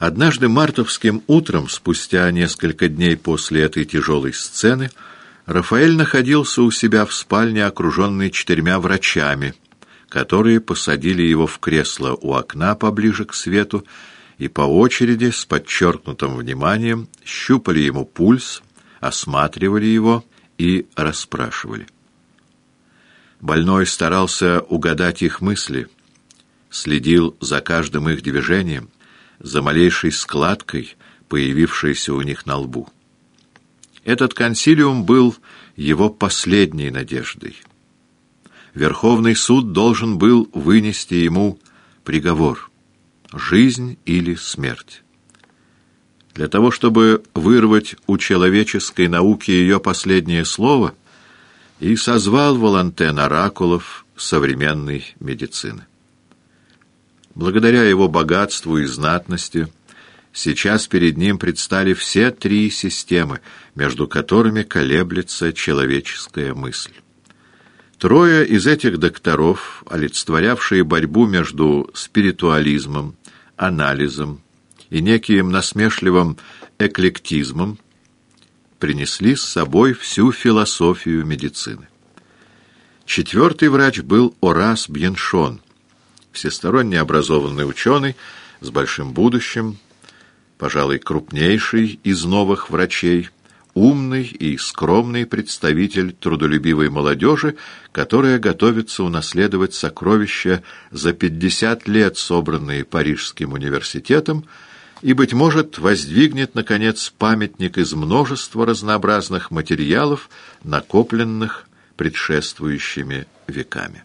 Однажды мартовским утром, спустя несколько дней после этой тяжелой сцены, Рафаэль находился у себя в спальне, окруженный четырьмя врачами, которые посадили его в кресло у окна поближе к свету и по очереди с подчеркнутым вниманием щупали ему пульс, осматривали его и расспрашивали. Больной старался угадать их мысли, следил за каждым их движением, за малейшей складкой, появившейся у них на лбу. Этот консилиум был его последней надеждой. Верховный суд должен был вынести ему приговор — жизнь или смерть. Для того, чтобы вырвать у человеческой науки ее последнее слово, и созвал Волантен оракулов современной медицины. Благодаря его богатству и знатности сейчас перед ним предстали все три системы, между которыми колеблется человеческая мысль. Трое из этих докторов, олицетворявшие борьбу между спиритуализмом, анализом и неким насмешливым эклектизмом, принесли с собой всю философию медицины. Четвертый врач был Орас Бьеншон – всесторонне образованный ученый с большим будущим, пожалуй, крупнейший из новых врачей, умный и скромный представитель трудолюбивой молодежи, которая готовится унаследовать сокровища за 50 лет, собранные Парижским университетом, и, быть может, воздвигнет, наконец, памятник из множества разнообразных материалов, накопленных предшествующими веками.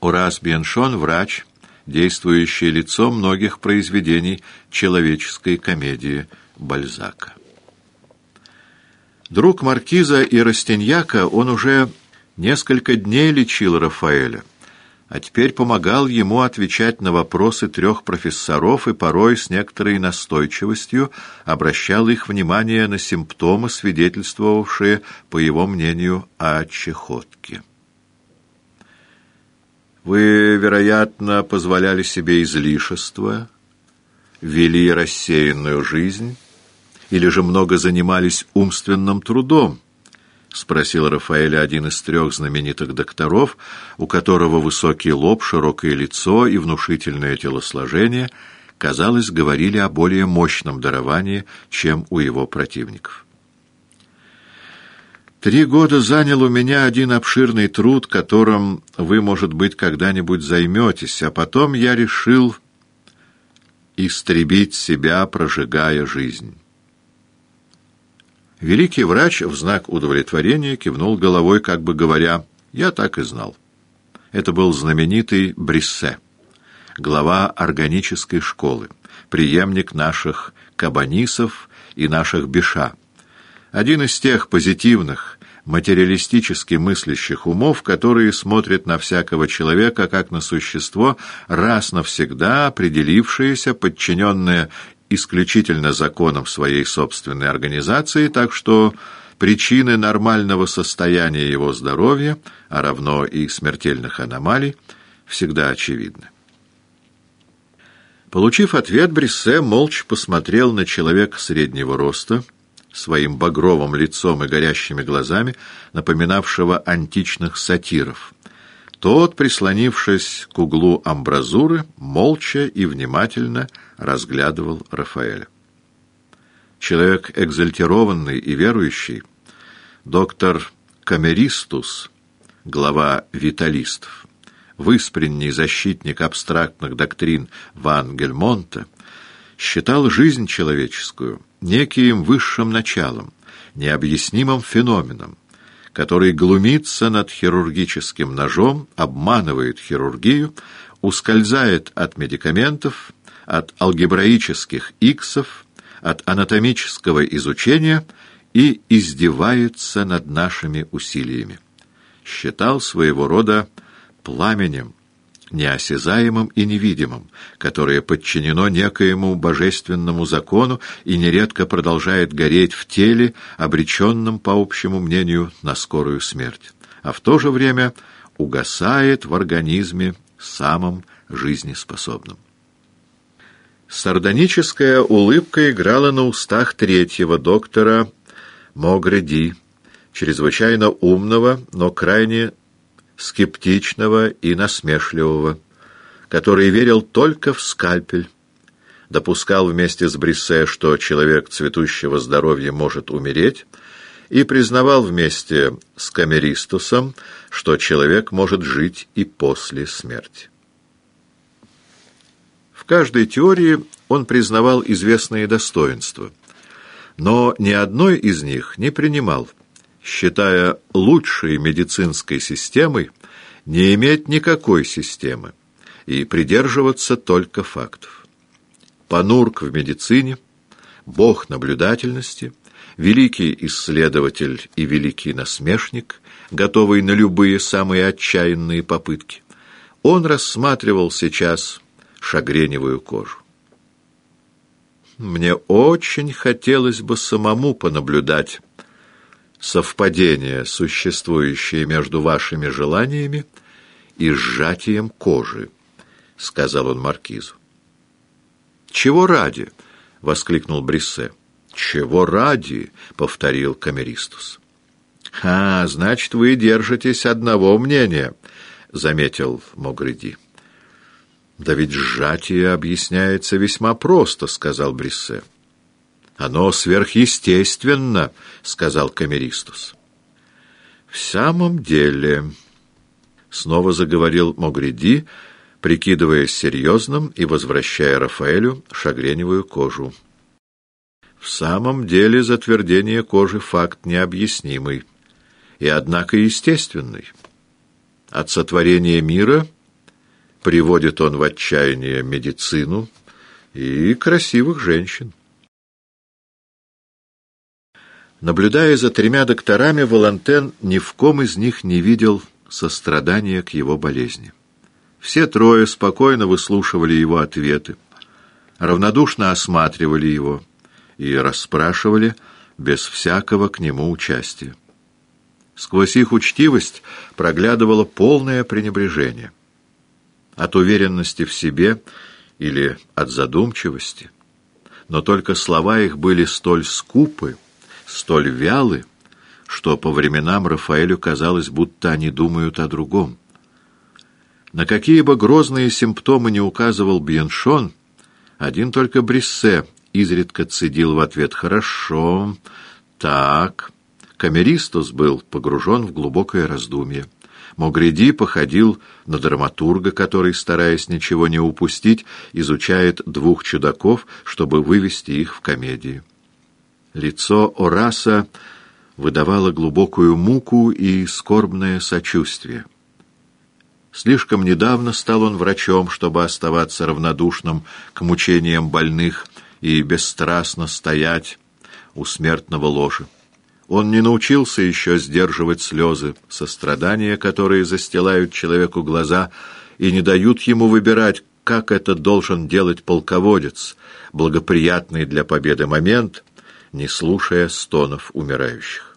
Урас Беншон – врач, действующее лицо многих произведений человеческой комедии Бальзака. Друг Маркиза и Растиньяка, он уже несколько дней лечил Рафаэля, а теперь помогал ему отвечать на вопросы трех профессоров и порой с некоторой настойчивостью обращал их внимание на симптомы, свидетельствовавшие, по его мнению, о чехотке. Вы, вероятно, позволяли себе излишества, вели рассеянную жизнь или же много занимались умственным трудом? — спросил Рафаэля один из трех знаменитых докторов, у которого высокий лоб, широкое лицо и внушительное телосложение, казалось, говорили о более мощном даровании, чем у его противников. Три года занял у меня один обширный труд, которым вы, может быть, когда-нибудь займетесь, а потом я решил истребить себя, прожигая жизнь. Великий врач в знак удовлетворения кивнул головой, как бы говоря, «Я так и знал». Это был знаменитый Бриссе, глава органической школы, преемник наших кабанисов и наших беша, один из тех позитивных, материалистически мыслящих умов, которые смотрят на всякого человека как на существо, раз навсегда определившееся, подчиненное исключительно законам своей собственной организации, так что причины нормального состояния его здоровья, а равно и смертельных аномалий, всегда очевидны. Получив ответ, Бриссе молча посмотрел на человека среднего роста, своим багровым лицом и горящими глазами, напоминавшего античных сатиров. Тот, прислонившись к углу амбразуры, молча и внимательно разглядывал Рафаэля. Человек экзальтированный и верующий, доктор Камеристус, глава виталистов, выспренний защитник абстрактных доктрин Ван Гельмонта, считал жизнь человеческую неким высшим началом, необъяснимым феноменом, который глумится над хирургическим ножом, обманывает хирургию, ускользает от медикаментов, от алгебраических иксов, от анатомического изучения и издевается над нашими усилиями. Считал своего рода пламенем, неосязаемым и невидимым, которое подчинено некоему божественному закону и нередко продолжает гореть в теле, обреченном, по общему мнению, на скорую смерть, а в то же время угасает в организме самым жизнеспособным. Сардоническая улыбка играла на устах третьего доктора Могреди, чрезвычайно умного, но крайне скептичного и насмешливого, который верил только в скальпель, допускал вместе с Бриссе, что человек цветущего здоровья может умереть, и признавал вместе с Камеристусом, что человек может жить и после смерти. В каждой теории он признавал известные достоинства, но ни одной из них не принимал, считая лучшей медицинской системой не иметь никакой системы и придерживаться только фактов. Панурк в медицине, бог наблюдательности, великий исследователь и великий насмешник, готовый на любые самые отчаянные попытки, он рассматривал сейчас шагреневую кожу. Мне очень хотелось бы самому понаблюдать совпадение, существующее между вашими желаниями и сжатием кожи, — сказал он маркизу. — Чего ради? — воскликнул Бриссе. — Чего ради? — повторил Камеристус. — А, значит, вы держитесь одного мнения, — заметил Могриди. «Да ведь сжатие объясняется весьма просто», — сказал Бриссе. «Оно сверхъестественно», — сказал Камеристус. «В самом деле...» — снова заговорил Могриди, прикидываясь серьезным и возвращая Рафаэлю шагреневую кожу. «В самом деле затвердение кожи — факт необъяснимый, и, однако, естественный. От сотворения мира — приводит он в отчаяние медицину и красивых женщин. Наблюдая за тремя докторами, Волантен ни в ком из них не видел сострадания к его болезни. Все трое спокойно выслушивали его ответы, равнодушно осматривали его и расспрашивали без всякого к нему участия. Сквозь их учтивость проглядывало полное пренебрежение от уверенности в себе или от задумчивости. Но только слова их были столь скупы, столь вялы, что по временам Рафаэлю казалось, будто они думают о другом. На какие бы грозные симптомы не указывал Бьеншон, один только Бриссе изредка цедил в ответ «Хорошо, так». Камеристус был погружен в глубокое раздумье. Могреди походил на драматурга, который, стараясь ничего не упустить, изучает двух чудаков, чтобы вывести их в комедию. Лицо Ораса выдавало глубокую муку и скорбное сочувствие. Слишком недавно стал он врачом, чтобы оставаться равнодушным к мучениям больных и бесстрастно стоять у смертного ложа. Он не научился еще сдерживать слезы, сострадания, которые застилают человеку глаза и не дают ему выбирать, как это должен делать полководец, благоприятный для победы момент, не слушая стонов умирающих.